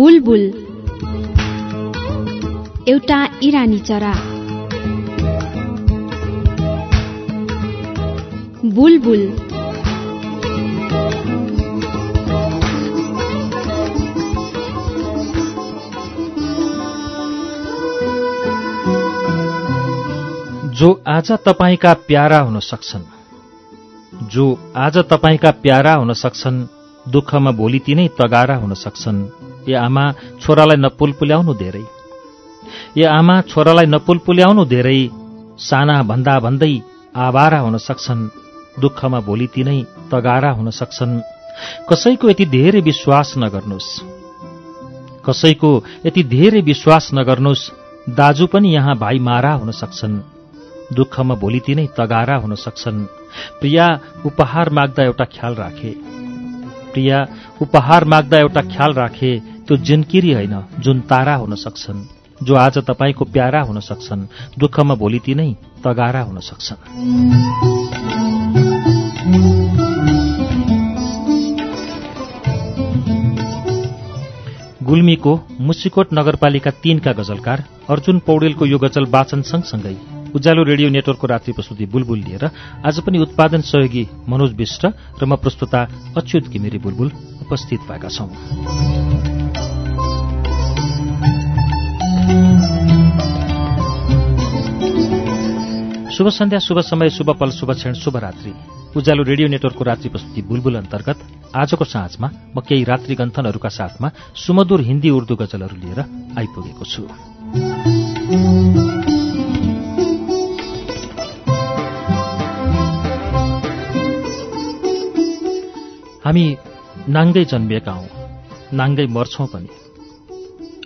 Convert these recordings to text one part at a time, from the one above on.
बुलबुल। एउटा इरानी चरा। बुलबुल। जो आज तपाईँका प्यारा हुन सक्छन् जो आज तपाईँका प्यारा हुन सक्छन् दुःखमा भोलि तिनै तगारा हुन सक्छन् ए आमा छोरालाई नपुलपुल्याउनु धेरै। ए आमा छोरालाई नपुलपुल्याउनु धेरै साना भन्दा भन्दै आवारा हुन सक्छन् दुःखमा भोलि तिनै तगारा हुन सक्छन्। कसैको यति धेरै विश्वास नगर्नुहोस्। कसैको यति धेरै विश्वास नगर्नुहोस् दाजु पनि यहाँ भाइ मारा हुन सक्छन्। दुःखमा भोलि तिनै तगारा हुन सक्छन्। प्रिया उपहार माग्दा एउटा ख्याल राखे। प्रिया उपहार माग्दा एउटा ख्याल राखे। त्यो जिनकिरी होइन जुन तारा हुन सक्छन् जो आज तपाईँको प्यारा हुन सक्छन् दुःखमा भोलि तिनै तगारा हुन सक्छन्। गुल्मीको मुसिकोट नगरपालिका तीनका गजलकार अर्जुन पौडेलको यो गजल वाचन सँगसँगै उज्यालो रेडियो नेटवर्कको रात्रि प्रस्तुति बुलबुल लिएर आज पनि उत्पादन सहयोगी मनोज विष्ट र म प्रस्तुता अच्युत घिमिरे बुलबुल उपस्थित भएका छौं। शुभ सन्ध्या शुभ समय शुभ पल शुभ क्षण शुभ रात्रि। उज्यालो रेडियो नेटवर्कको रात्रि प्रस्तुति बुलबुल अन्तर्गत आजको साँझमा म केही रात्रि गन्थनहरूका साथमा सुमधुर हिन्दी उर्दू गजलहरू लिएर आइपुगेको छु। हामी नाङ्गै जन्मिएका हौँ नाङ्गै मर्छौँ पनि।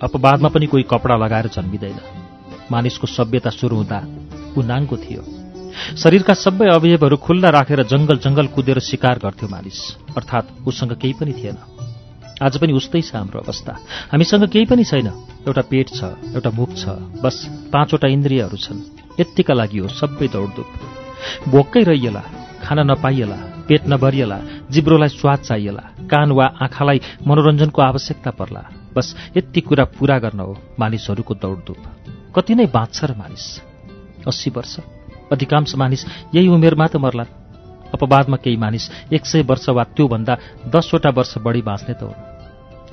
अपवादमा पनि कोही कपडा लगाएर जन्मिँदैन। मानिसको सभ्यता सुरु हुँदा ऊ नाङ्गो थियो। शरीरका सबै अवयवहरू खुल्ला राखेर जंगल जंगल कुदेर शिकार गर्थ्यो मानिस। अर्थात् उसँग केही पनि थिएन। आज पनि उस्तै छ हाम्रो अवस्था। हामीसँग केही पनि छैन। एउटा पेट छ एउटा मुख छ बस पाँचवटा इन्द्रियहरू छन्। यत्तिका लागि हो सबै दौडधुप। भोक्कै रहिएला खान नपाइएला पेट नभरिएला जिब्रोलाई स्वाद चाहिएला कान वा आँखालाई मनोरञ्जनको आवश्यकता पर्ला। बस यति कुरा पूरा गर्न हो मानिसहरूको दौडधुप। कति नै बाँच्छ र मानिस। अस्सी वर्ष। अधिकांश मानिस यही उमेरमा त मर्ला अपवादमा केही मानिस एक सय वर्ष वा त्योभन्दा दसवटा वर्ष बढी बाँच्ने त हो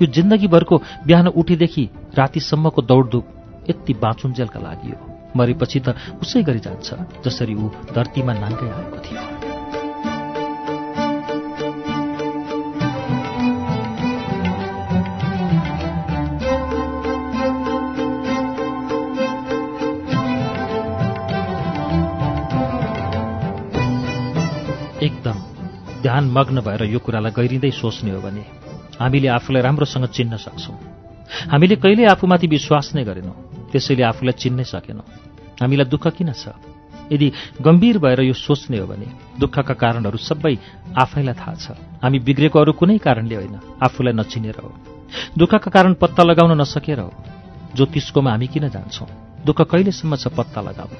यो जिन्दगीभरको बिहान उठेदेखि रातिसम्मको दौडधुप यति बाँचुन्जेलका लागि हो। मरेपछि त उसै गरी जान्छ जसरी ऊ धरतीमा नाङ्गै आएको थियो। ध्यान मग्न भएर यो कुरालाई गहिरिँदै सोच्ने हो भने हामीले आफूलाई राम्रोसँग चिन्न सक्छौँ। हामीले कहिल्यै आफूमाथि विश्वास नै गरेनौँ। त्यसैले आफूलाई चिन्नै सकेनौँ। हामीलाई दुःख किन छ? यदि गम्भीर भएर यो सोच्ने हो भने दुःखका कारणहरू सबै आफैलाई थाहा छ। हामी बिग्रेको अरू कुनै कारणले होइन आफूलाई नचिनेर हो। दुःखका कारण पत्ता लगाउन नसकेर हो। ज्योतिषकोमा हामी किन जान्छौँ? दुःख कहिलेसम्म छ पत्ता लगाउन?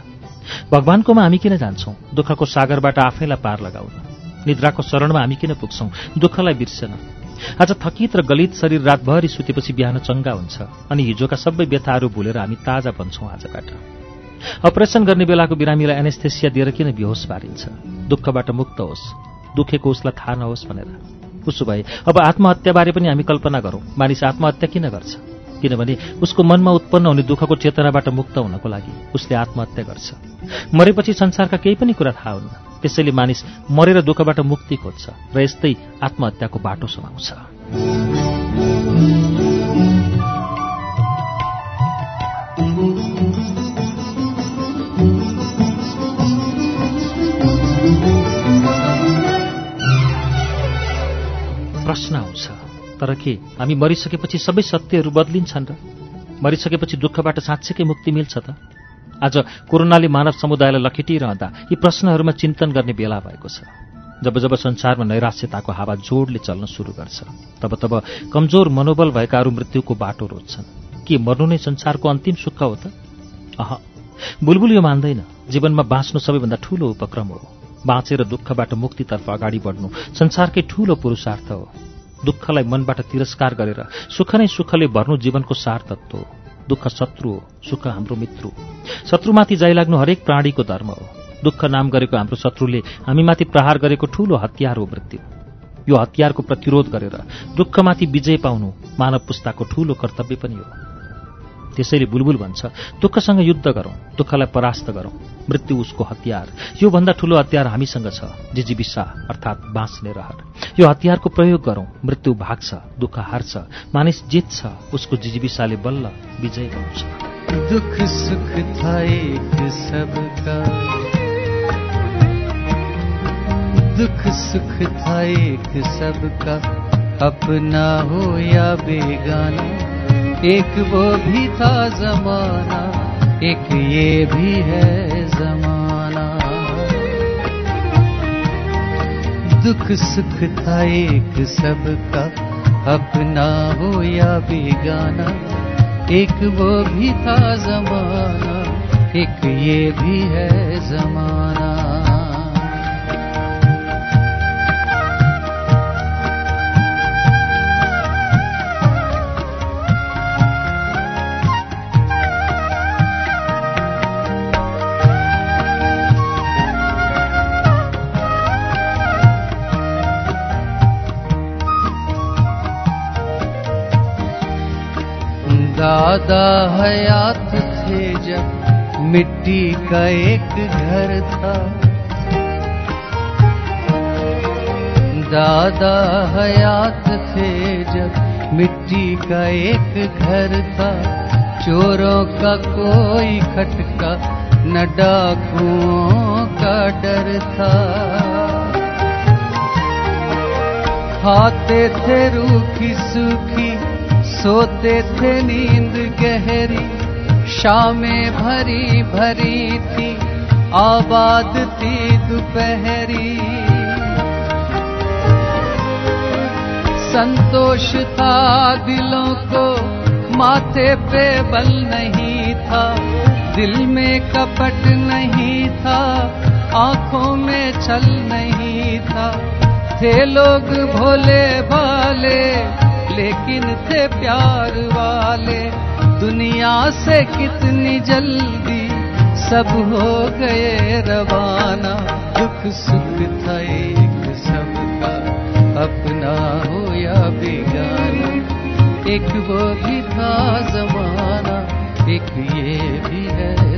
भगवानकोमा हामी किन जान्छौँ? दुःखको सागरबाट आफैलाई पार लगाउन। निद्राको शरणमा हामी किन पुग्छौँ? दुःखलाई बिर्सेन। आज थकित र गलित शरीर रातभरि सुतेपछि बिहान चङ्गा हुन्छ अनि हिजोका सबै व्यथाहरू भुलेर हामी ताजा बन्छौँ आजबाट। अपरेसन गर्ने बेलाको बिरामीलाई एनेस्थेसिया दिएर किन बेहोस पारिन्छ? दुःखबाट मुक्त होस्। दुखेको उसलाई थाहा नहोस् भनेर। उसो भए अब आत्महत्याबारे पनि हामी कल्पना गरौँ। मानिस आत्महत्या किन गर्छ? किनभने उसको मनमा उत्पन्न हुने दुःखको चेतनाबाट मुक्त हुनको लागि उसले आत्महत्या गर्छ। मरेपछि संसारका केही पनि कुरा थाहा हुन्न। त्यसैले मानिस मरेर दुःखबाट मुक्ति खोज्छ र यस्तै आत्महत्याको बाटो समाउँछ। प्रश्न आउँछ तर के हामी मरिसकेपछि सबै सत्यहरू बदलिन्छन् र? मरिसकेपछि दुःखबाट साँच्चैकै मुक्ति मिल्छ त? आज कोरोनाले मानव समुदायलाई लखेटिरहँदा यी प्रश्नहरूमा चिन्तन गर्ने बेला भएको छ। जब जब संसारमा नैराश्यताको हावा जोडले चल्न सुरु गर्छ तब तब कमजोर मनोबल भएकाहरू मृत्युको बाटो रोज्छन्। के मर्नु नै संसारको अन्तिम सुख हो त? अह बुलबुल यो मान्दैन। जीवनमा बाँच्नु सबैभन्दा ठूलो उपक्रम हो। बाँचेर दुःखबाट मुक्तितर्फ अगाडि बढ्नु संसारकै ठूलो पुरुषार्थ हो। दुःखलाई मनबाट तिरस्कार गरेर सुख नै सुखले भर्नु जीवनको सार तत्व हो। दुःख शत्रु हो सुख हाम्रो मित्र शत्रुमाथि लाग्नु हरेक प्राणीको धर्म हो। दुःख नाम गरेको हाम्रो शत्रुले हामीमाथि प्रहार गरेको ठूलो हतियार हो मृत्यु यो हतियारको प्रतिरोध गरेर दुःखमाथि विजय पाउनु मानव पुस्ताको ठूलो कर्तव्य पनि हो। त्यसैले बुलबुल भन्छ दुःखसँग युद्ध गरौँ दुःखलाई परास्त गरौँ मृत्यु उसको हतियार। योभन्दा ठूलो हतियार हामीसँग छ जिजिबिसा अर्थात् बाँच्ने रहर। यो हतियारको प्रयोग गरौँ मृत्यु भाग्छ दुःख हार्छ मानिस जित्छ उसको जिजिबिसाले बल्ल विजय पाउँछ। दुख सुख सबका। दुख सुख था एक सबका। अपना हो या बेगाना एक वो भी था जमाना एक ये भी है जमाना। दुख सुख था एक सबका अपना हो या बेगाना एक वो भी था जमाना एक ये भी है जमाना दादा हयात थे जब मिट्टी का एक घर था। दादा हयात थे जब मिट्टी का एक घर था। चोरों का कोई खटका न डाकुओं का डर था। खाते थे रूखी सूखी, सोते थे नींद गहरी, शामें भरी भरी थी, आबाद थी दोपहरी। संतोष था दिलों को, माथे पे बल नहीं था, दिल में कपट नहीं था, आँखों में छल नहीं था। थे लोग भोले भाले लेकिन थे प्यार वाले, दुनिया से कितनी जल्दी सब हो गए रवाना। दुख सुख था एक सबका, अपना हो या बेगाना। एक वो भी था जमाना, एक ये भी है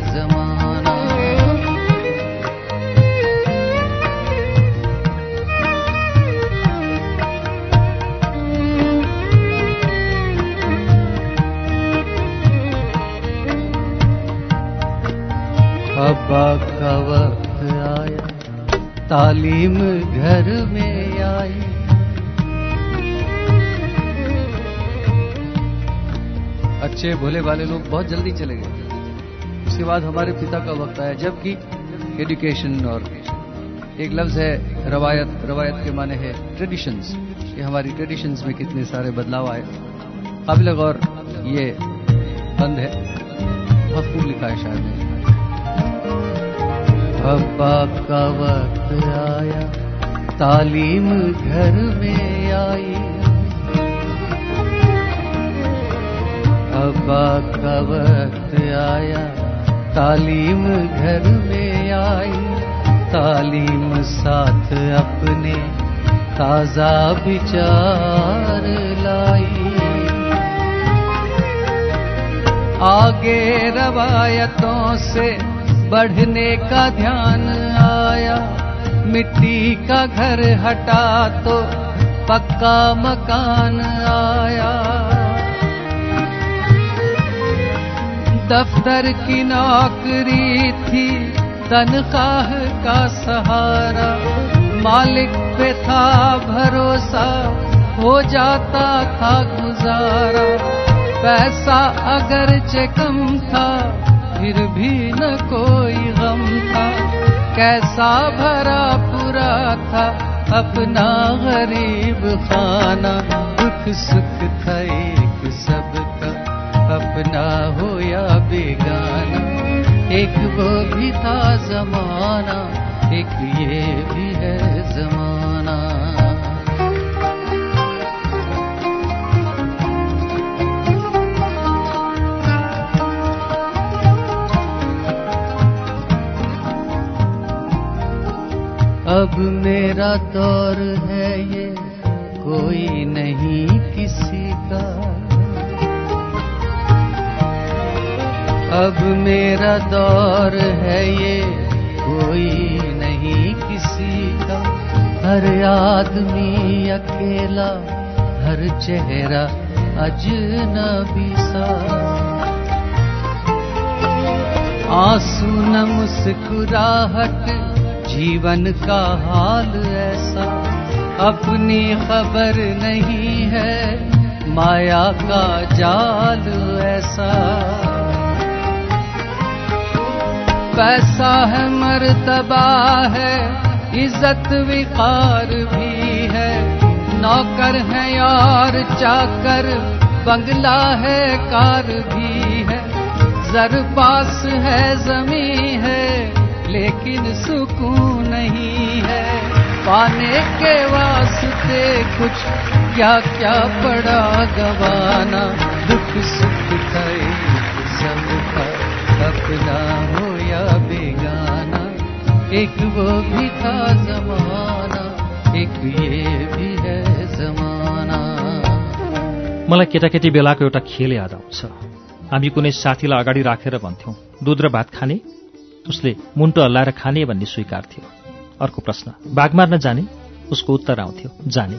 अच्छे भोले वाले लोग बहुत जल्दी चले गए। उसके बाद हमारे पिता का वक्त आया, जबकि एजुकेशन और एक लफ्ज है, रवायत। रवायत के माने है ट्रेडिशंस ये हमारी ट्रेडिशंस में कितने सारे बदलाव आए। काबिल गौर, ये बंद है। खूब लिखा है शायद। अब्बा का वक्त आया, तालीम घर में आई। अब्बा का वक्त आया, तालीम घर में आई। तालीम साथ अपने, ताज़ा विचार लाई। आगे रवायतों से बढ़ने का ध्यान आया। मिट्टी का घर हटा तो पक्का मकान आया। दफ्तर की नौकरी थी, तनख्वाह का सहारा। मालिक पे था भरोसा, हो जाता था गुजारा। पैसा अगर कम था, फिर भी न कोई गम था। कैसा भरा पूरा था, अपना गरीब खाना। दुख सुख था एक सबका अपना हो या बेगाना एक वो भी था जमाना एक ये भी है जमाना। अब मेरा दौर है ये कोई नहीं अब मेरा दौर है ये, कोई नहीं किसी का। हर आदमी अकेला, हर चेहरा अजनबी सा। आँसू न मुस्कुराहट, जीवन का हाल ऐसा। अपनी खबर नहीं है, माया का जाल ऐसा। पैसा है, मर्तबा है, इज़्ज़त विकार भी है। नौकर है और चाकर, बंगला है, कार भी है। जर पास है जमी है, लेकिन सुकून नहीं है। पाने के वास्ते कुछ क्या क्या पड़ा गवाना। दुख सुख का एक सबका अपना हो एक वो भी था जमाना एक ये भी है जमाना। मलाई केटाकेटी बेलाको एउटा खेल याद आउँछ। हामी कुनै साथीलाई अगाडि राखेर भन्थ्यौं दुध र भात खाने? उसले मुन्टो हल्लाएर खाने भन्ने स्वीकार्थ्यो। अर्को प्रश्न बाघ मार्न जाने? उसको उत्तर आउँथ्यो जाने।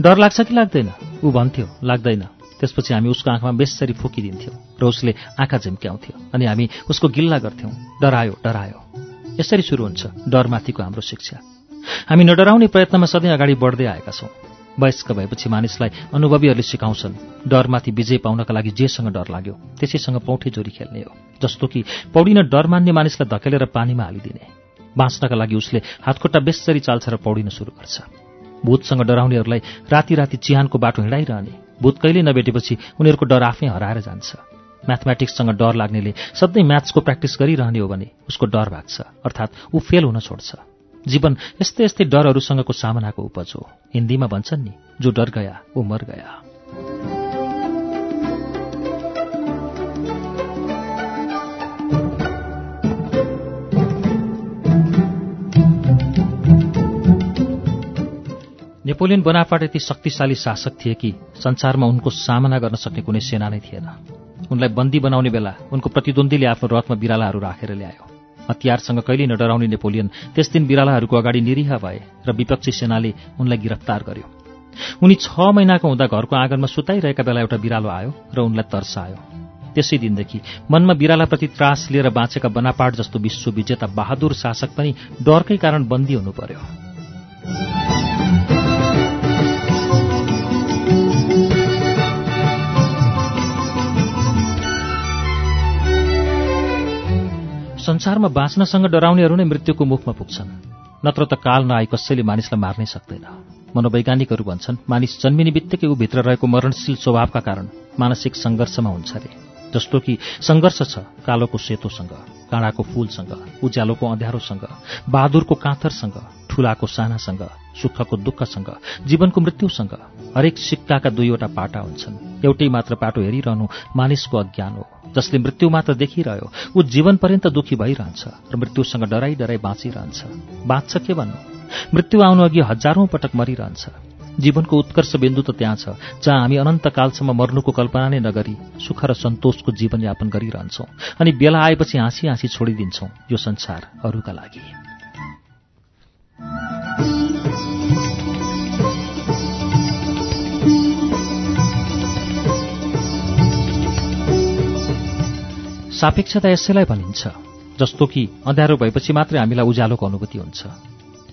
डर लाग्छ कि लाग्दैन? ऊ भन्थ्यो लाग्दैन। त्यसपछि हामी उसको आँखामा बेसरी फुकिदिन्थ्यौँ र उसले आँखा झिम्क्याउँथ्यो अनि हामी उसको गिल्ला गर्थ्यौँ। डरायो डरायो। यसरी सुरु हुन्छ। डरमाथिको हाम्रो शिक्षा। हामी नडराउने प्रयत्नमा सधैँ अगाडि बढ्दै आएका छौँ। वयस्क भएपछि मानिसलाई अनुभवीहरूले सिकाउँछन् डरमाथि विजय पाउनका लागि जेसँग डर लाग्यो त्यसैसँग पौठे जोरी खेल्ने हो जस्तो कि पौडिन डर मान्ने मानिसलाई धकेलेर पानीमा हालिदिने। बाँच्नका लागि उसले हातखुट्टा बेसरी चाल्छ र पौडिन सुरु गर्छ। भूतसँग डराउनेहरूलाई राति राति चिहानको बाटो हिँडाइरहने भूत कहिले नभेटेपछि उनीहरूको डर आफै हराएर जान्छ। म्याथमेटिक्ससँग डर लाग्नेले सधैँ म्याथ्सको प्र्याक्टिस गरिरहने हो भने उसको डर भाग्छ अर्थात् ऊ फेल हुन छोड्छ। जीवन यस्तै यस्तै डरहरूसँगको सामनाको उपज हो। हिन्दीमा भन्छन् नि जो डर गया ऊ मर गया। नेपोलियन बनापाट यति शक्तिशाली शासक थिए कि संसारमा उनको सामना गर्न सक्ने कुनै सेना नै थिएन। उनलाई बन्दी बनाउने बेला उनको प्रतिद्वन्दीले आफ्नो रथमा बिरालाहरू राखेर ल्यायो। हतियारसँग कहिल्यै नडराउने नेपोलियन त्यस दिन बिरालाहरूको अगाडि निरीह भए र विपक्षी सेनाले उनलाई गिरफ्तार गर्यो। उनी छ महिनाको हुँदा घरको आँगनमा सुताइरहेका बेला एउटा बिरालो आयो र उनलाई तर्सायो। त्यसै दिनदेखि मनमा बिरालाप्रति त्रास लिएर बाँचेका बनापाट जस्तो विश्व विजेता बहादुर शासक पनि डरकै कारण बन्दी हुनु पर्यो। संसारमा बाँच्नसँग डराउनेहरू नै मृत्युको मुखमा पुग्छन्। नत्र त काल नआई कसैले मानिसलाई मार्नै सक्दैन। मनोवैज्ञानिकहरू भन्छन् मानिस जन्मिने बित्तिकै भित्र रहेको मरणशील स्वभावका कारण मानसिक सङ्घर्षमा हुन्छ अरे जस्तो कि सङ्घर्ष छ कालोको सेतोसँग काँडाको फूलसँग उज्यालोको अँध्यारोसँग बहादुरको काँथरसँग ठुलाको सानासँग सुखको दुःखसँग जीवनको मृत्युसँग। हरेक सिक्काका दुईवटा पाटा हुन्छन्। एउटै मात्र पाटो हेरिरहनु मानिसको अज्ञान हो जसले मृत्यु मात्र देखिरह्यो। ऊ जीवन पर्यन्त दुखी भइरहन्छ र मृत्युसँग डराई डराई बाँचिरहन्छ। बाँच्छ के भन्नु? मृत्यु आउनु अघि हजारौं पटक मरिरहन्छ। जीवनको उत्कर्ष बिन्दु त त्यहाँ छ जहाँ हामी अनन्तकालसम्म मर्नुको कल्पना नै नगरी सुख र सन्तोषको जीवनयापन गरिरहन्छौँ अनि बेला आएपछि हाँसी हाँसी छोडिदिन्छौँ यो संसार अरूका लागि। सापेक्षता यसैलाई भनिन्छ जस्तो कि अँध्यारो भएपछि मात्रै हामीलाई उज्यालोको अनुभूति हुन्छ।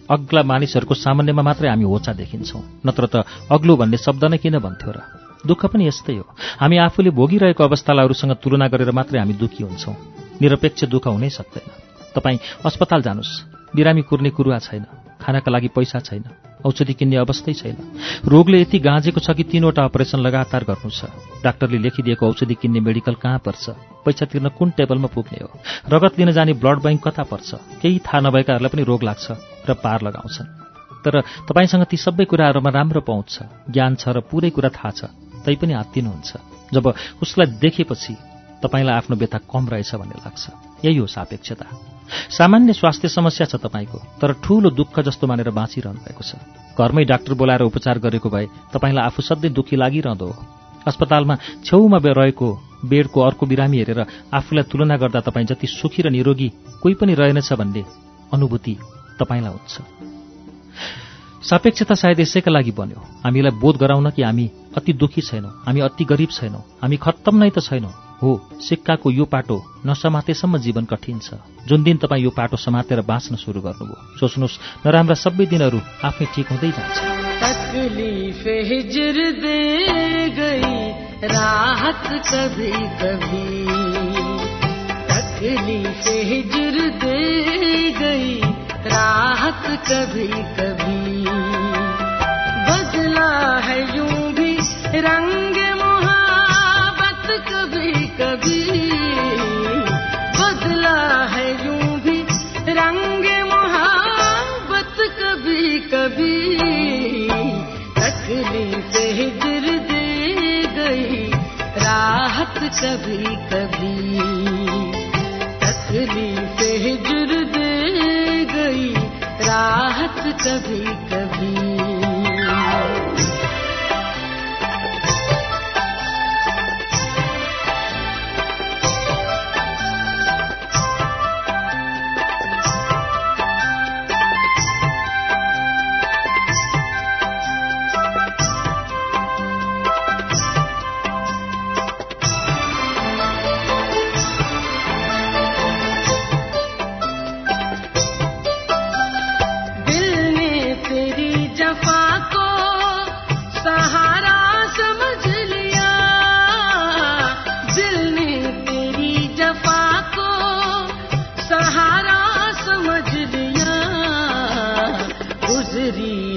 अग्ला मानिसहरूको सामान्यमा मात्रै हामी होचा देखिन्छौँ नत्र त अग्लो भन्ने शब्द नै किन भन्थ्यो र? दुःख पनि यस्तै हो। हामी आफूले भोगिरहेको अवस्थालाई अरूसँग तुलना गरेर मात्रै हामी दुःखी हुन्छौँ। निरपेक्ष दुःख हुनै सक्दैन। तपाईँ अस्पताल जानुहोस्। बिरामी कुर्ने कुरुवा छैन। खानाका लागि पैसा छैन। औषधि किन्ने अवस्थै छैन। रोगले यति गाँजेको छ कि तीनवटा अपरेसन लगातार गर्नु छ डाक्टरले लेखिदिएको औषधि किन्ने मेडिकल कहाँ पर्छ? पैसा तिर्न कुन टेबलमा पुग्ने हो? रगत लिन जाने ब्लड ब्याङ्क कता पर्छ? केही थाहा नभएकाहरूलाई पनि रोग लाग्छ र पार लगाउँछन्। तर तपाईँसँग ती सबै कुराहरूमा राम्रो पहुँच छ ज्ञान छ र पुरै कुरा थाहा छ तैपनि हात्तिनुहुन्छ जब उसलाई देखेपछि तपाईँलाई आफ्नो व्यथा कम रहेछ भन्ने लाग्छ। यही हो सापेक्षता। सामान्य स्वास्थ्य समस्या छ तपाईँको तर ठूलो दुःख जस्तो मानेर बाँचिरहनु भएको छ। घरमै डाक्टर बोलाएर उपचार गरेको भए तपाईँलाई आफू सधैँ दुःखी लागिरहँदो हो। अस्पतालमा छेउमा रहेको बेडको अर्को बिरामी हेरेर आफूलाई तुलना गर्दा तपाईँ जति सुखी र निरोगी कोही पनि रहेनछ भन्ने अनुभूति तपाईँलाई हुन्छ। सापेक्षता सायद यसैका लागि बन्यो। हामीलाई बोध गराउन कि हामी अति दुखी छैनौँ हामी अति गरिब छैनौँ हामी खत्तम नै त छैनौँ। हो सिक्काको यो पाटो नसमातेसम्म जीवन कठिन छ। जुन दिन तपाईँ यो पाटो समातेर बाँच्न सुरु गर्नुभयो सोच्नुहोस् नराम्रा सबै दिनहरू आफै ठिक हुँदै जान्छ। राहत कभी कभी। दे गई राहत बदला है यूं भी रंग कभी कभी बदला है यूँ भी रंग मोहब्बत कभी कभी। तकलीफ़ हिजर दे गई राहत कभी कभी। तकलीफ़ हिजर दे गई राहत कभी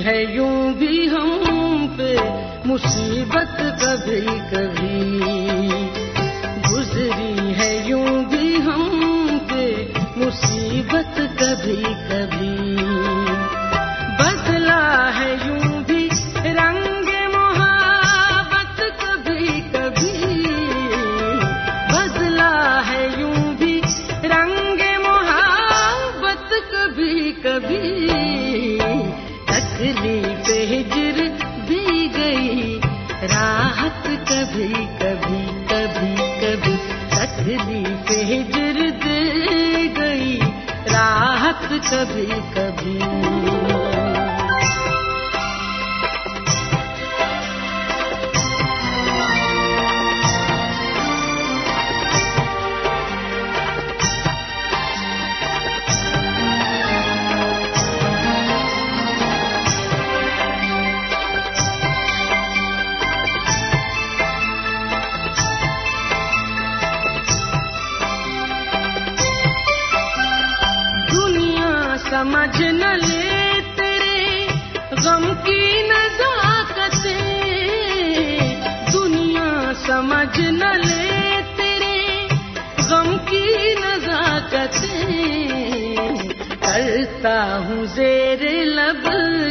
है यूँ भी हम पे मुसीबत कभी कभी। गुजरी है यूँ भी हम पे मुसीबत कभी समझ न ले तेरे गम की नजाकते। करता हूँ जेर लब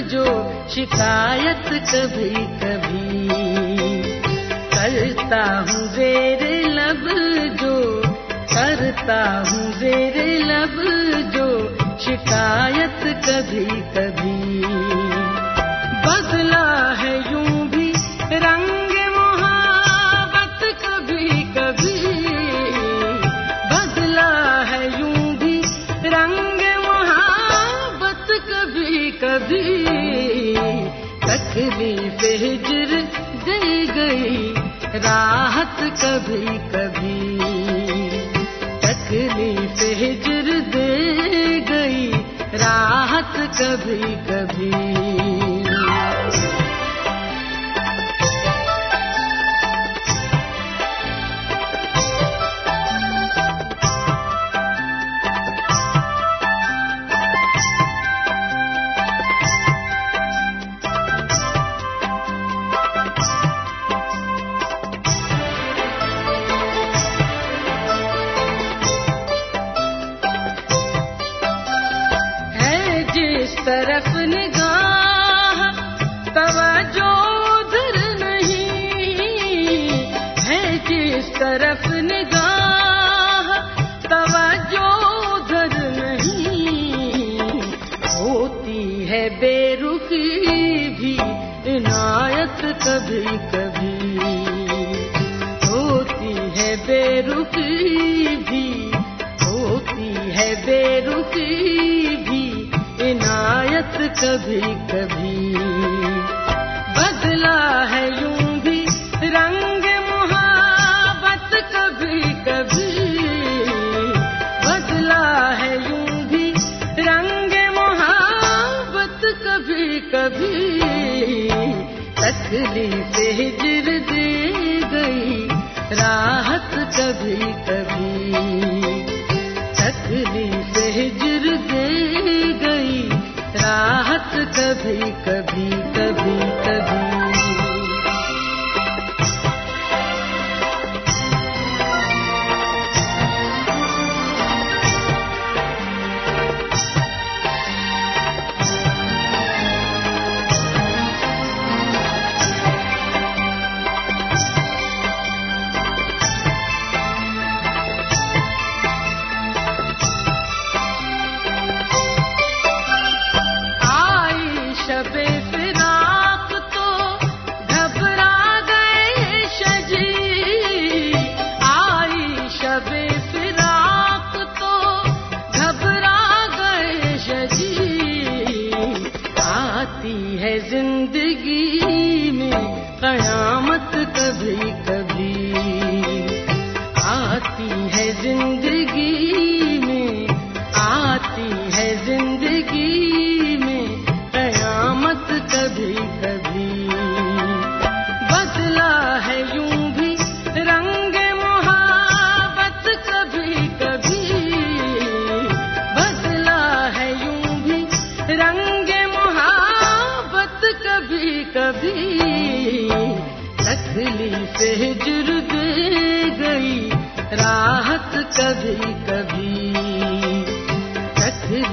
जो शिकायत कभी कभी। करता हूँ जेर लब जो, करता हूँ जेर लब जो शिकायत कभी कभी। कभी कभी तकलीफ हिजर दे गई राहत कभी कभी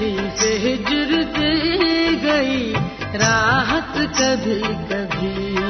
तकलीफ़ हिजर दे गई राहत कभी कभी।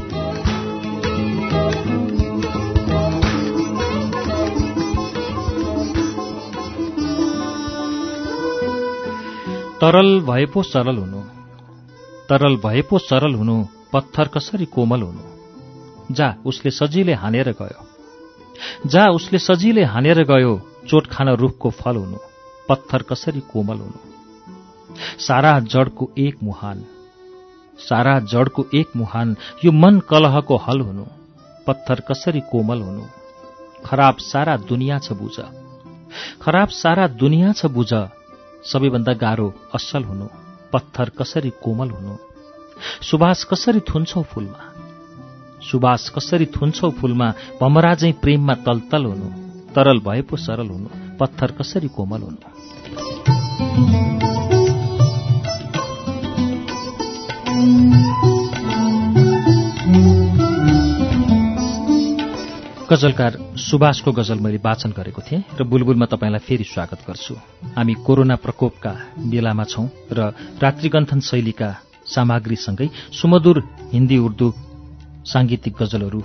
तरल भए पो सरल हुनु। तरल भए पो सरल हुनु पत्थर कसरी कोमल हुनु? जा उसले सजिलै हानेर गयो। जा उसले सजिलै हानेर गयो चोट खान रुखको फल हुनु पत्थर कसरी कोमल हुनु? सारा जडको एक मुहान सारा जडको एक मुहान यो मन कलहको हल हुनु पत्थर कसरी कोमल हुनु? खराब सारा दुनियाँ छ बुझ। खराब सारा दुनियाँ छ बुझ। सबैभन्दा गाह्रो असल हुनु पत्थर कसरी कोमल हुनु? सुबास कसरी थुन्छौ फूलमा? सुबास कसरी थुन्छौ फूलमा? भमरा चाहिँ प्रेममा तलतल हुनु तरल भए पो सरल हुनु पत्थर कसरी कोमल हुनु? गजलकार सुभाषको गजल मैले वाचन गरेको थिएँ र बुलबुलमा तपाईँलाई फेरि स्वागत गर्छु। हामी कोरोना प्रकोपका बेलामा छौं र रात्रिगन्थन शैलीका सामग्रीसँगै सुमधुर हिन्दी उर्दू साङ्गीतिक गजलहरू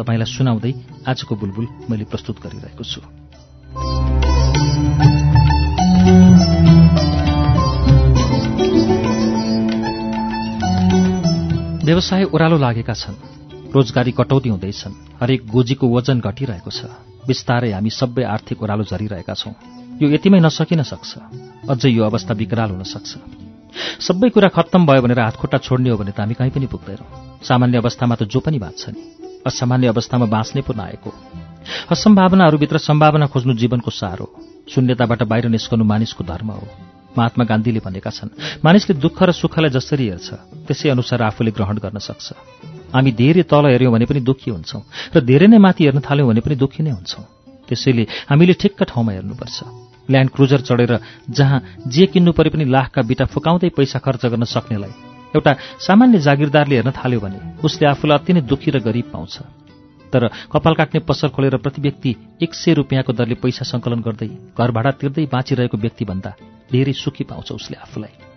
तपाईँलाई सुनाउँदै आजको बुलबुल मैले प्रस्तुत गरिरहेको छु। व्यवसाय ओह्रालो लागेका छन्। रोजगारी कटौती हुँदैछन्। हरेक गोजीको वजन घटिरहेको छ। बिस्तारै हामी सबै आर्थिक ओह्रालो झरिरहेका छौं। यो यतिमै नसकिन सक्छ। अझै यो अवस्था विकराल हुन सक्छ। सबै कुरा खत्तम भयो भनेर हातखुट्टा छोड्ने हो भने त हामी कहीँ पनि पुग्दैनौँ। सामान्य अवस्थामा त जो पनि बाँच्छ नि। असामान्य अवस्थामा बाँच्ने पो नआएको असम्भावनाहरूभित्र सम्भावना खोज्नु जीवनको सार हो। शून्यताबाट बाहिर निस्कनु मानिसको धर्म हो। महात्मा गान्धीले भनेका छन् मानिसले दुःख र सुखलाई जसरी हेर्छ त्यसै अनुसार आफूले ग्रहण गर्न सक्छ। हामी धेरै तल हेऱ्यौँ भने पनि दुःखी हुन्छौँ र धेरै नै माथि हेर्न थाल्यौँ भने पनि दुःखी नै हुन्छौँ। त्यसैले हामीले ठिक्क ठाउँमा हेर्नुपर्छ। ल्यान्ड क्रुजर चढेर जहाँ जे किन्नु परे पनि लाखका बिटा फुकाउँदै पैसा खर्च गर्न सक्नेलाई एउटा सामान्य जागिरदारले हेर्न थाल्यो भने उसले आफूलाई अति नै दुःखी र गरिब पाउँछ। तर कपाल काट्ने पसल खोलेर प्रति व्यक्ति एक सय रुपियाँको दरले पैसा सङ्कलन गर्दै घर भाडा तिर्दै बाँचिरहेको व्यक्तिभन्दा धेरै सुखी पाउँछ उसले आफूलाई।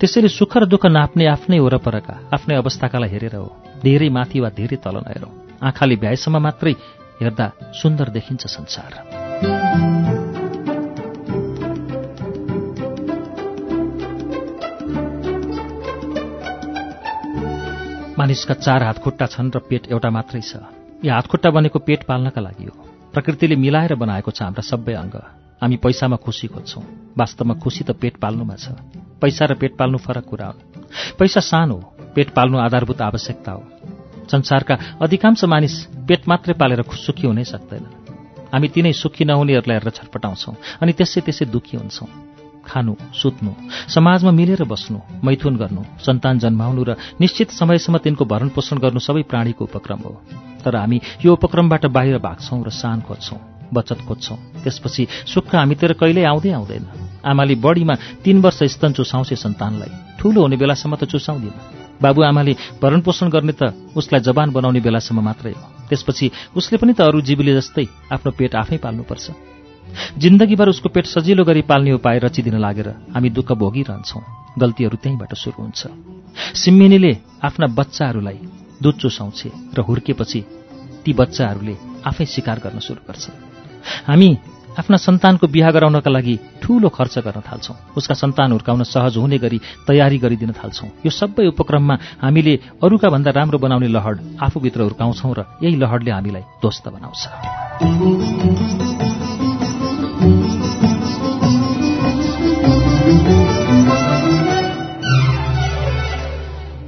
त्यसैले सुख र दुःख नाप्ने आफ्नै वरपरका आफ्नै अवस्थाकालाई हेरेर हो। धेरै माथि वा धेरै तल नहेरौँ। आँखाले भ्याएसम्म मात्रै हेर्दा सुन्दर देखिन्छ संसार। मानिसका चार हातखुट्टा छन् र पेट एउटा मात्रै छ। यी हातखुट्टा बनेको पेट पाल्नका लागि हो। प्रकृतिले मिलाएर बनाएको छ हाम्रा सबै अङ्ग। हामी पैसामा खुसी खोज्छौँ। वास्तवमा खुसी त पेट पाल्नुमा छ। पैसा र पेट पाल्नु फरक कुरा हो। पैसा सानो पेट पाल्नु आधारभूत आवश्यकता हो। संसारका अधिकांश मानिस पेट मात्रै पालेर सुखी हुनै सक्दैन। हामी तिनै सुखी नहुनेहरूलाई हेरेर छटपटाउँछौँ अनि त्यसै त्यसै दुःखी हुन्छौँ। खानु सुत्नु समाजमा मिलेर बस्नु मैथुन गर्नु सन्तान जन्माउनु र निश्चित समयसम्म तिनको भरण पोषण गर्नु सबै प्राणीको उपक्रम हो। तर हामी यो उपक्रमबाट बाहिर भाग्छौँ र सान खोज्छौँ। बचत खोज्छौँ। त्यसपछि सुख हामीतिर कहिल्यै आउँदै आउँदैन। आमाले बढीमा तीन वर्ष स्तन चुसाउँछे सन्तानलाई। ठूलो हुने बेलासम्म त चुसाउँदिन। बाबुआमाले भरण पोषण गर्ने त उसलाई जवान बनाउने बेलासम्म मात्रै हो। त्यसपछि उसले पनि त अरू जीवले जस्तै आफ्नो पेट आफै पाल्नुपर्छ। जिन्दगीभर उसको पेट सजिलो गरी पाल्ने उपाय रचिदिन लागेर हामी दुःख भोगिरहन्छौँ। गल्तीहरू त्यहीँबाट सुरु हुन्छ। सिम्मिनीले आफ्ना बच्चाहरूलाई दुध चुसाउँछे र हुर्केपछि ती बच्चाहरूले आफै शिकार गर्न सुरु गर्छ हामी आफ्ना सन्तानको बिहा गराउनका लागि ठूलो खर्च गर्न थाल्छौँ। उसका सन्तान हुर्काउन सहज हुने गरी तयारी गरिदिन थाल्छौँ। यो सबै उपक्रममा हामीले अरूका भन्दा राम्रो बनाउने लहड आफूभित्र हुर्काउँछौँ र यही लहडले हामीलाई ध्वस्त बनाउँछ।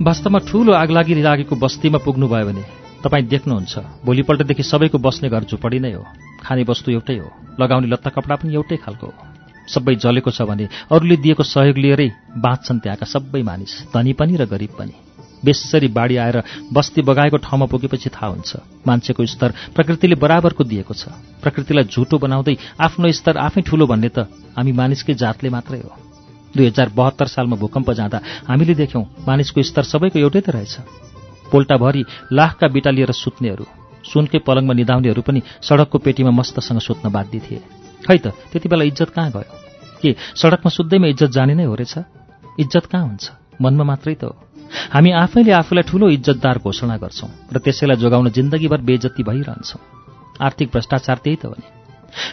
वास्तवमा ठूलो आगलागी लागेको बस्तीमा पुग्नुभयो भने तपाईँ देख्नुहुन्छ। भोलिपल्टदेखि सबैको बस्ने घर झुपडी नै हो। खाने वस्तु एउटै हो। लगाउने लत्ता कपडा पनि एउटै खालको हो। सबै जलेको छ भने अरूले दिएको सहयोग लिएरै बाँच्छन् त्यहाँका सबै मानिस धनी पनि र गरिब पनि। बेसरी बाढी आएर बस्ती बगाएको ठाउँमा पुगेपछि थाहा हुन्छ मान्छेको स्तर प्रकृतिले बराबरको दिएको छ। प्रकृतिलाई झुटो बनाउँदै आफ्नो स्तर आफै ठूलो भन्ने त हामी मानिसकै जातले मात्रै हो। दुई हजार बहत्तर सालमा भूकम्प जाँदा हामीले देख्यौँ मानिसको स्तर सबैको एउटै त रहेछ। पोल्टाभरि लाखका बिटा लिएर सुत्नेहरू सुनकै पलङमा निधाउनेहरू पनि सडकको पेटीमा मस्तसँग सुत्न बाध्य थिए। खै त त्यति बेला इज्जत कहाँ गयो? के सडकमा सुत्दैमा इज्जत जाने नै हो रहेछ इज्जत कहाँ हुन्छ? मनमा मात्रै त हो। हामी आफैले आफूलाई ठूलो इज्जतदार घोषणा गर्छौं र त्यसैलाई जोगाउन जिन्दगीभर बेइज्जती भइरहन्छौं। आर्थिक भ्रष्टाचार त्यही त हो नि।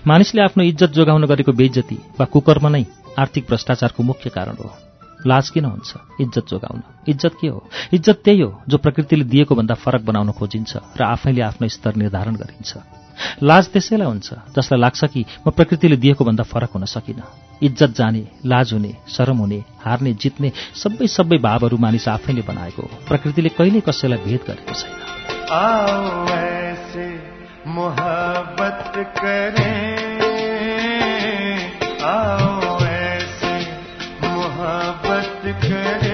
मानिसले आफ्नो इज्जत जोगाउन गरेको बेइज्जती वा कुकर्म नै आर्थिक भ्रष्टाचारको मुख्य कारण हो। लाज किन हुन्छ? इज्जत जोगाउन। इज्जत के हो? इज्जत त्यही हो जो प्रकृतिले दिएको भन्दा फरक बनाउन खोजिन्छ र आफैले आफ्नो स्तर निर्धारण गरिन्छ। लाज त्यसैलाई हुन्छ जसलाई लाग्छ कि म प्रकृतिले दिएको भन्दा फरक हुन सकिनँ। इज्जत जाने लाज हुने शरम हुने हार्ने जित्ने सबै सबै भावहरू मानिस आफैले बनाएको हो। प्रकृतिले कहिल्यै कसैलाई भेद गरेको छैन। करें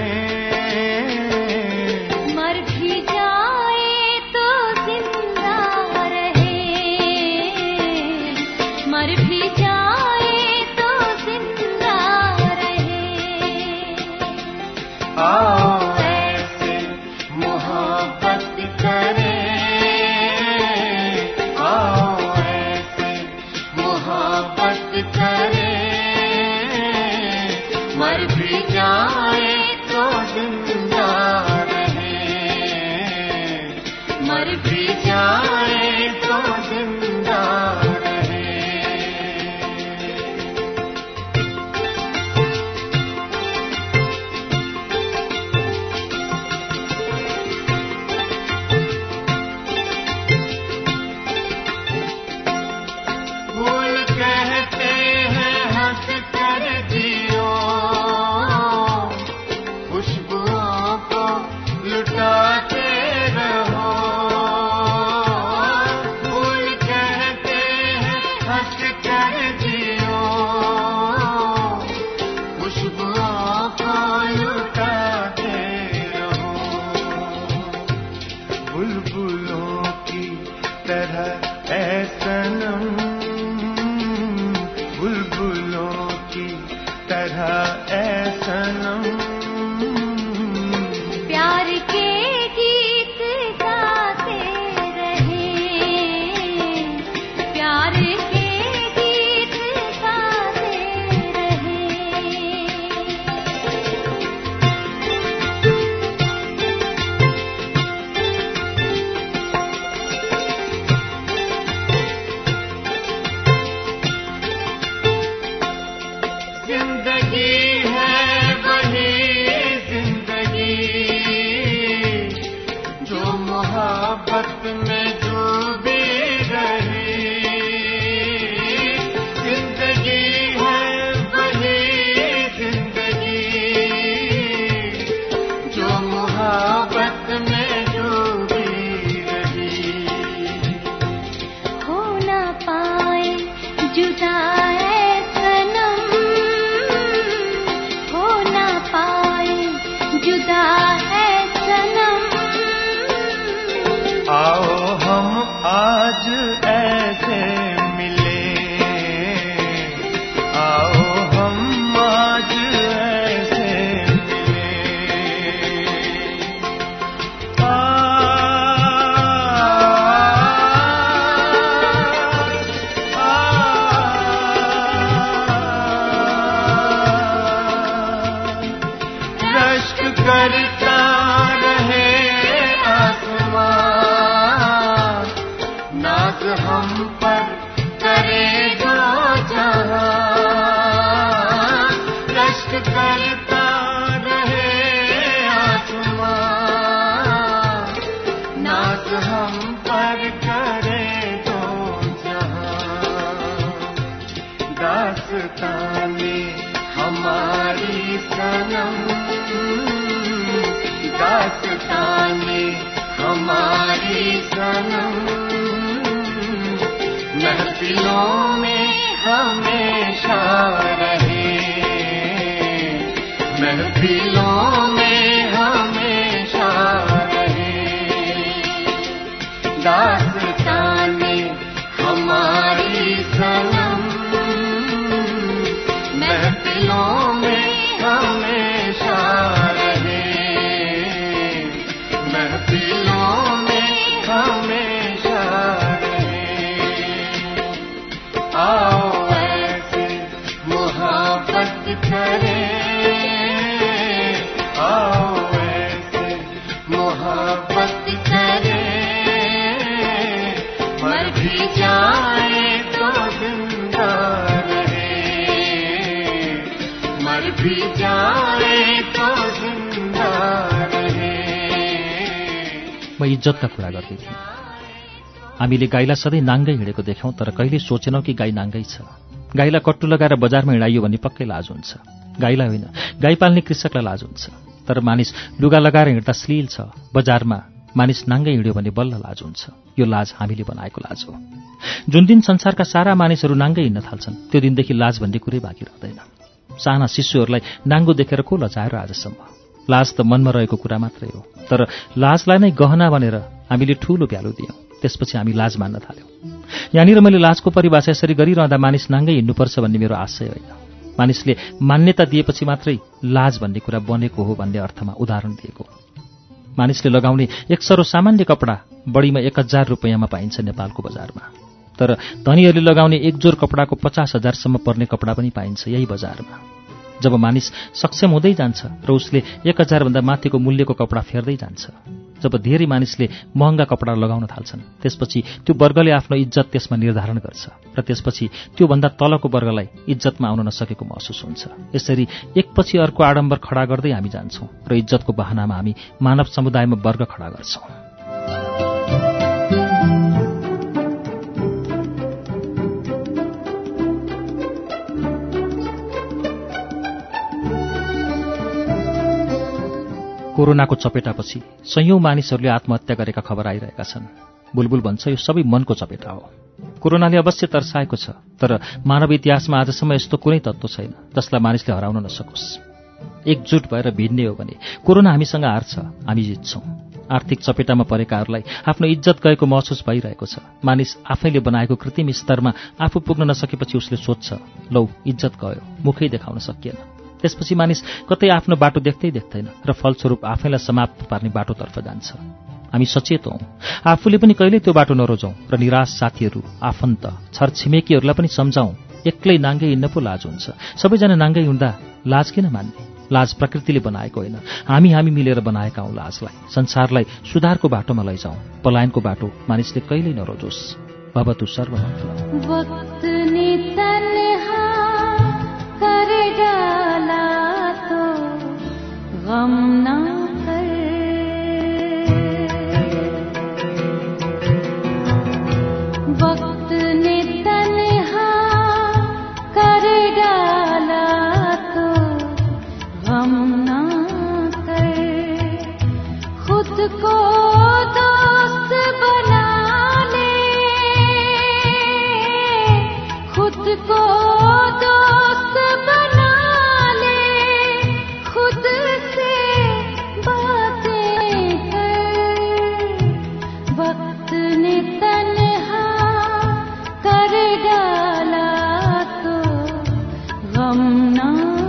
महफिलों में म इज्जतका कुरा गर्दै थिएँ हामीले गाईलाई सधैँ नाङ्गै हिँडेको देख्यौँ तर कहिले सोचेनौँ कि गाई नाङ्गै छ। गाईलाई कट्टु लगाएर बजारमा हिँडाइयो भने पक्कै लाज हुन्छ। गाईलाई होइन गाई पाल्ने कृषकलाई लाज हुन्छ। तर मानिस लुगा लगाएर हिँड्दा श्लील छ। बजारमा मानिस नाङ्गै हिँड्यो भने बल्ल लाज हुन्छ। यो लाज हामीले बनाएको लाज हो। जुन दिन संसारका सारा मानिसहरू नाङ्गै हिँड्न थाल्छन् त्यो दिनदेखि लाज भन्ने कुरै बाँकी रहँदैन। साना शिशुहरूलाई नाङ्गो देखेर को लजाएर आजसम्म? लाज त मनमा रहेको कुरा मात्रै हो। तर लाजलाई नै गहना भनेर हामीले ठूलो भ्यालु दियौँ। त्यसपछि हामी लाज मान्न थाल्यौँ। यहाँनिर मैले लाजको परिभाषा यसरी गरिरहँदा मानिस नाङ्गै हिँड्नुपर्छ भन्ने मेरो आशय होइन। मानिसले मान्यता दिएपछि मात्रै लाज भन्ने कुरा बनेको हो भन्ने अर्थमा उदाहरण दिएको मानिसले लगाउने एक सरो सामान्य कपडा बढीमा एक हजार रुपियाँमा पाइन्छ नेपालको बजारमा। तर धनीहरूले लगाउने एक जोर कपडाको पचास हजारसम्म पर्ने कपडा पनि पाइन्छ यही बजारमा। जब मानिस सक्षम हुँदै जान्छ र उसले एक हजारभन्दा माथिको मूल्यको कपडा फेर्दै जान्छ जब धेरै मानिसले महँगा कपडा लगाउन थाल्छन् त्यसपछि त्यो वर्गले आफ्नो इज्जत त्यसमा निर्धारण गर्छ र त्यसपछि त्योभन्दा तलको वर्गलाई इज्जतमा आउन नसकेको महसुस हुन्छ। यसरी एकपछि अर्को आडम्बर खडा गर्दै हामी जान्छौँ र इज्जतको बहानामा हामी मानव समुदायमा वर्ग खडा गर्छौँ। कोरोनाको चपेटापछि सयौं मानिसहरूले आत्महत्या गरेका खबर आइरहेका छन्। बुलबुल भन्छ यो सबै मनको चपेटा हो। कोरोनाले अवश्य तर्साएको छ तर मानव इतिहासमा आजसम्म यस्तो कुनै तत्त्व छैन जसलाई मानिसले हराउन नसकोस्। एकजुट भएर भिड्ने हो भने कोरोना हामीसँग हार्छ हामी जित्छौँ। आर्थिक चपेटामा परेकाहरूलाई आफ्नो इज्जत गएको महसुस भइरहेको छ। मानिस आफैले बनाएको कृत्रिम स्तरमा आफू पुग्न नसकेपछि उसले सोध्छ लौ इज्जत गयो मुखै देखाउन सकिएन। त्यसपछि मानिस कतै आफ्नो बाटो देख्दै देख्दैन र फलस्वरूप आफैलाई समाप्त पार्ने बाटोतर्फ जान्छ। हामी सचेत हौँ। आफूले पनि कहिल्यै त्यो बाटो नरोजौँ र निराश साथीहरू आफन्त छरछिमेकीहरूलाई पनि सम्झाउँ एक्लै नाङ्गै हिँड्न पो लाज हुन्छ। सबैजना नाङ्गै हिँड्दा लाज किन मान्ने? लाज प्रकृतिले बनाएको होइन। हामी हामी मिलेर बनाएका हौँ लाजलाई। संसारलाई सुधारको बाटोमा लैजाउँ। पलायनको बाटो मानिसले कहिल्यै नरोजोस् भवतु सर्वमङ्गलम्। गम ना ना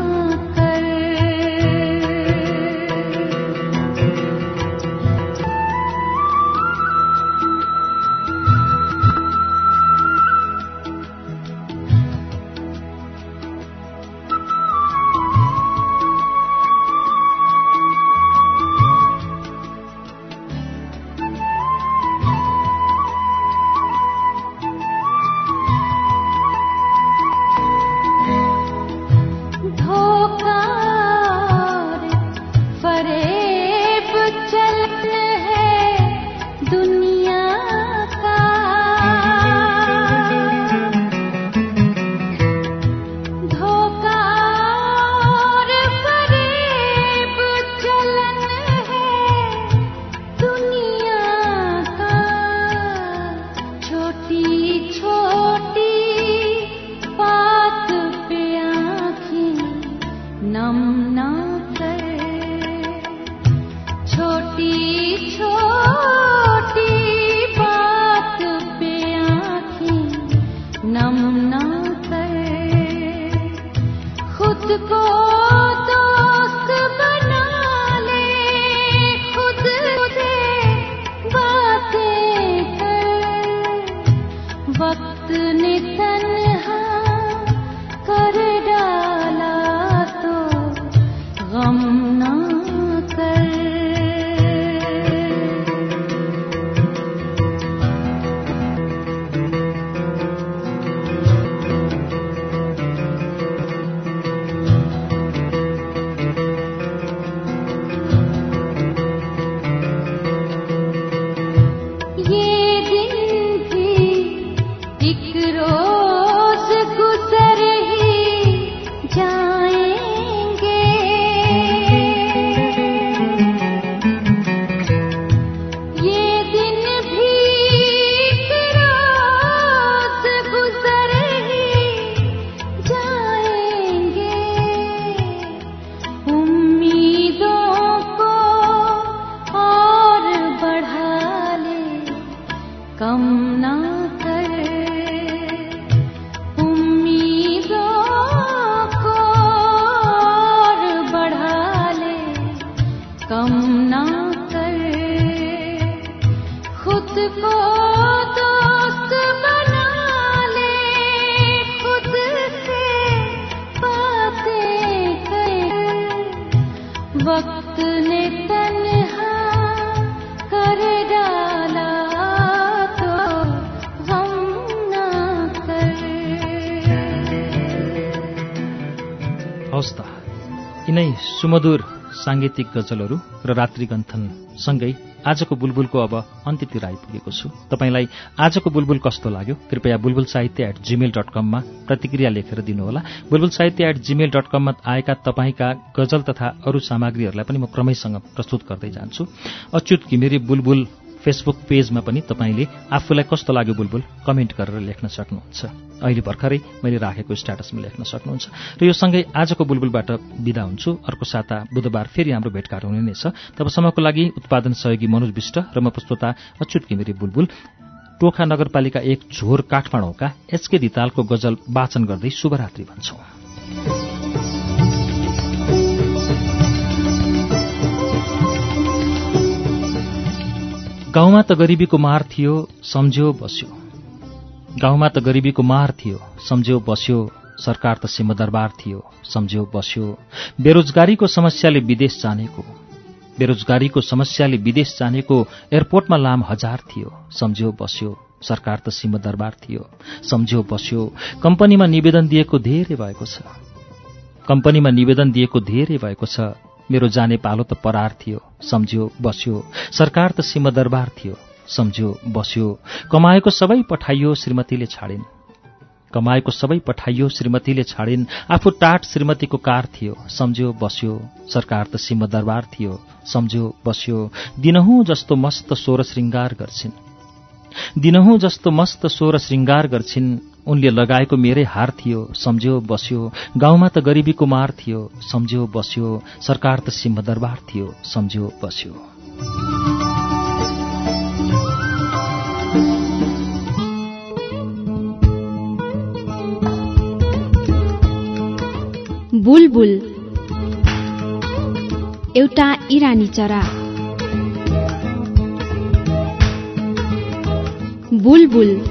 सुमधुर साङ्गीतिक गजलहरू र रात्रिगन्थन सँगै आजको बुलबुलको अब अन्त्यतिर आइपुगेको छु। तपाईँलाई आजको बुलबुल कस्तो लाग्यो? कृपया बुलबुल साहित्य एट जिमेल डट कममा प्रतिक्रिया लेखेर दिनुहोला। बुलबुल साहित्य एट जिमेल डट कममा आएका तपाईँका गजल तथा अरू सामग्रीहरूलाई पनि म क्रमैसँग प्रस्तुत गर्दै जान्छु। अच्युत घिमिरे बुलबुल फेसबुक पेजमा पनि तपाईँले आफूलाई कस्तो लाग्यो बुलबुल कमेन्ट गरेर लेख्न सक्नुहुन्छ। अहिले भर्खरै मैले राखेको स्ट्याटसमा लेख्न सक्नुहुन्छ। र यो सँगै आजको बुलबुलबाट विदा हुन्छु। अर्को साता बुधबार फेरि हाम्रो भेटघाट हुने नै छ। तबसम्मको लागि उत्पादन सहयोगी मनोज विष्ट र म प्रस्तोता अच्युत घिमिरे बुलबुल। टोखा नगरपालिका एक झोर काठमाडौँका एचके धितालको गजल वाचन गर्दै शुभरात्रि भन्छौं। गाउँमा त गरिबीको मार थियो सम्झ्यो बस्यो। गाउँमा त गरिबीको मार थियो सम्झ्यो बस्यो। सरकार त सिंहदरबार थियो सम्झ्यो बस्यो। बेरोजगारीको समस्याले विदेश जानेको। बेरोजगारीको समस्याले विदेश जानेको एयरपोर्टमा लाम हजार थियो सम्झ्यो बस्यो। सरकार त सिंहदरबार थियो सम्झ्यो बस्यो। कम्पनीमा निवेदन दिएको धेरै भएको छ। कम्पनीमा निवेदन दिएको धेरै भएको छ। मेरो जाने पालो त परार थियो सम्झ्यो बस्यो। सरकार त सिंहदरबार थियो सम्झ्यो बस्यो। कमाएको सबै पठाइयो श्रीमतीले छाडिन्। कमाएको सबै पठाइयो श्रीमतीले छाडिन्। आफू टाट श्रीमतीको कार थियो सम्झ्यो बस्यो। सरकार त सिंहदरबार थियो सम्झ्यो बस्यो। दिनहुँ जस्तो मस्त सोह्र श्रृङ्गार गर्छिन्। दिनहुँ जस्तो मस्त सोह्र श्रृङ्गार गर्छिन्। उनले लगाएको मेरै हार थियो सम्झ्यो बस्यो। गाउँमा त गरिबीको मार थियो सम्झ्यो बस्यो। सरकार त सिंहदरबार थियो सम्झ्यो बस्यो। बुलबुल। एउटा इरानी चरा। बुलबुल।